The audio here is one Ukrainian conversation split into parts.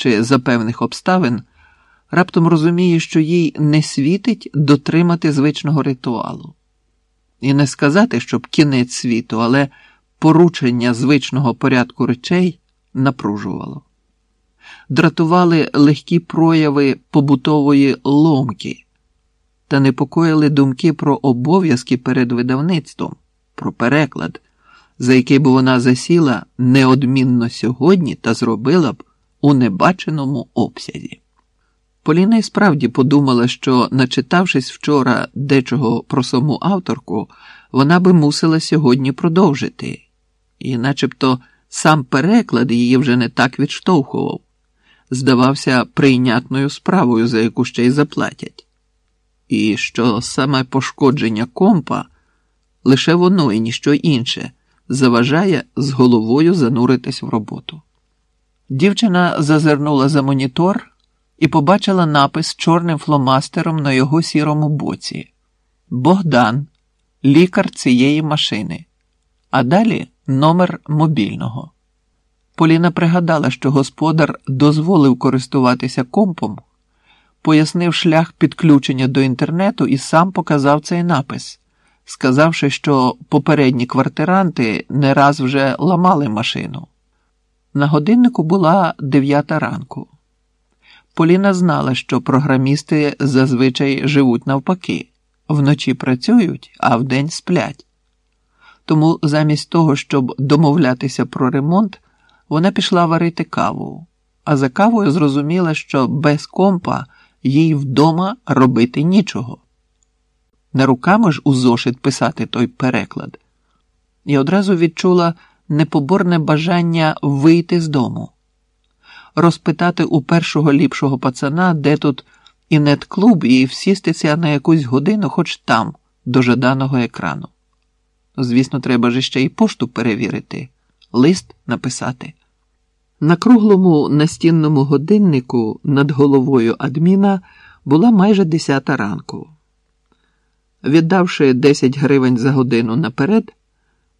чи за певних обставин, раптом розуміє, що їй не світить дотримати звичного ритуалу. І не сказати, щоб кінець світу, але поручення звичного порядку речей напружувало. Дратували легкі прояви побутової ломки та непокоїли думки про обов'язки перед видавництвом, про переклад, за який би вона засіла неодмінно сьогодні та зробила б у небаченому обсязі. Поліна й справді подумала, що, начитавшись вчора дечого про саму авторку, вона би мусила сьогодні продовжити, і начебто сам переклад її вже не так відштовхував, здавався прийнятною справою, за яку ще й заплатять, і що саме пошкодження компа лише воно і ніщо інше заважає з головою зануритись в роботу. Дівчина зазирнула за монітор і побачила напис чорним фломастером на його сірому боці Богдан, лікар цієї машини, а далі номер мобільного. Поліна пригадала, що господар дозволив користуватися компом, пояснив шлях підключення до інтернету і сам показав цей напис, сказавши, що попередні квартиранти не раз вже ламали машину. На годиннику була дев'ята ранку. Поліна знала, що програмісти зазвичай живуть навпаки, вночі працюють, а вдень сплять. Тому замість того, щоб домовлятися про ремонт, вона пішла варити каву, а за кавою зрозуміла, що без компа їй вдома робити нічого. Не руками ж у зошит писати той переклад, і одразу відчула непоборне бажання вийти з дому розпитати у першого ліпшого пацана, де тут і нет-клуб, і всістися на якусь годину, хоч там, до жаданого екрану. Звісно, треба ж ще й пошту перевірити, лист написати. На круглому настінному годиннику над головою адміна була майже десята ранку. Віддавши 10 гривень за годину наперед,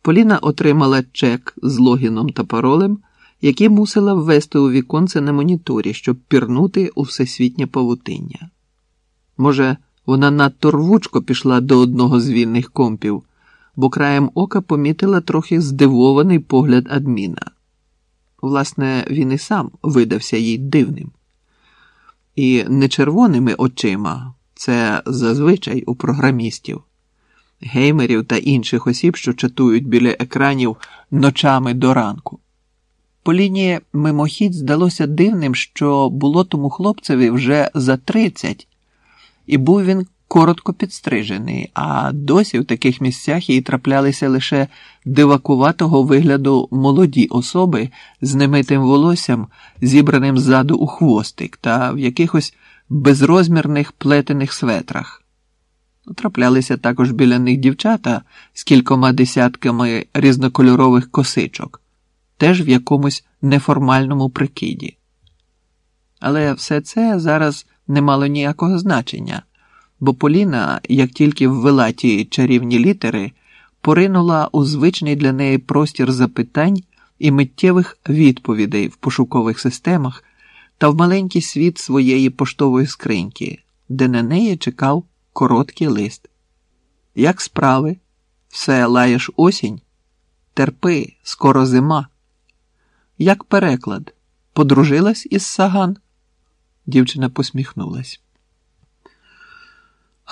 Поліна отримала чек з логіном та паролем які мусила ввести у віконце на моніторі, щоб пірнути у всесвітнє павутиння. Може, вона надто рвучко пішла до одного з вільних компів, бо краєм ока помітила трохи здивований погляд адміна. Власне, він і сам видався їй дивним. І не червоними очима це зазвичай у програмістів, геймерів та інших осіб, що чатують біля екранів ночами до ранку. Поліні мимохідь здалося дивним, що було тому хлопцеві вже за тридцять, і був він коротко підстрижений, а досі в таких місцях їй траплялися лише дивакуватого вигляду молоді особи з немитим волоссям, зібраним ззаду у хвостик, та в якихось безрозмірних плетених светрах. Траплялися також біля них дівчата з кількома десятками різнокольорових косичок теж в якомусь неформальному прикиді. Але все це зараз не мало ніякого значення, бо Поліна, як тільки ввела ті чарівні літери, поринула у звичний для неї простір запитань і миттєвих відповідей в пошукових системах та в маленький світ своєї поштової скриньки, де на неї чекав короткий лист. Як справи? Все лаєш осінь? Терпи, скоро зима. Як переклад? Подружилась із Саган? Дівчина посміхнулась.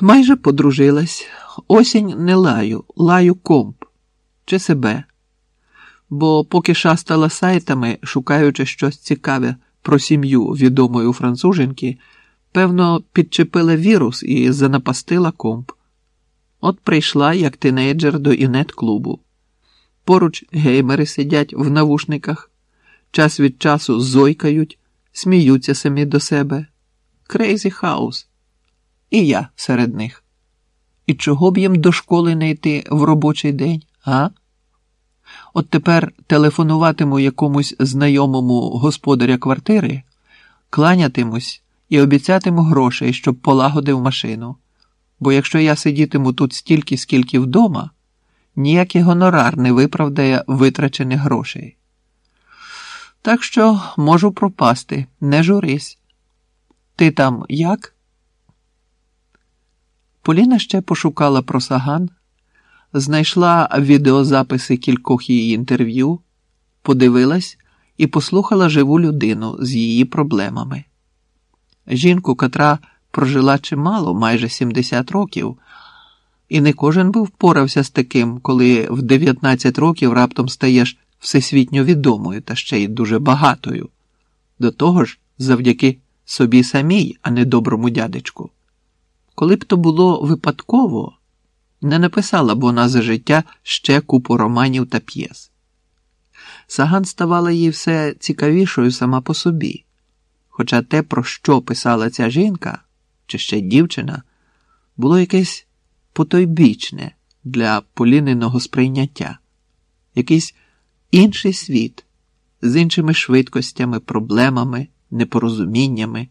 Майже подружилась. Осінь не лаю, лаю комп чи себе. Бо поки шастала сайтами, шукаючи щось цікаве про сім'ю відомої француженки, певно, підчепила вірус і занапастила комп. От прийшла як тинейджер до інет-клубу. Поруч геймери сидять в навушниках час від часу зойкають, сміються самі до себе. Crazy house. І я серед них. І чого б їм до школи не йти в робочий день, а? От тепер телефонуватиму якомусь знайомому господаря квартири, кланятимусь і обіцятиму грошей, щоб полагодив машину. Бо якщо я сидітиму тут стільки, скільки вдома, ніякий гонорар не виправдає витрачених грошей. Так що можу пропасти, не журись. Ти там як? Поліна ще пошукала про саган, знайшла відеозаписи кількох її інтерв'ю, подивилась і послухала живу людину з її проблемами. Жінку, котра прожила чимало, майже 70 років, і не кожен би впорався з таким, коли в 19 років раптом стаєш всесвітньо відомою та ще й дуже багатою. До того ж, завдяки собі самій, а не доброму дядечку. Коли б то було випадково, не написала б вона за життя ще купу романів та п'єс. Саган ставала їй все цікавішою сама по собі. Хоча те, про що писала ця жінка, чи ще дівчина, було якесь потойбічне для поліниного сприйняття, якийсь інший світ з іншими швидкостями, проблемами, непорозуміннями.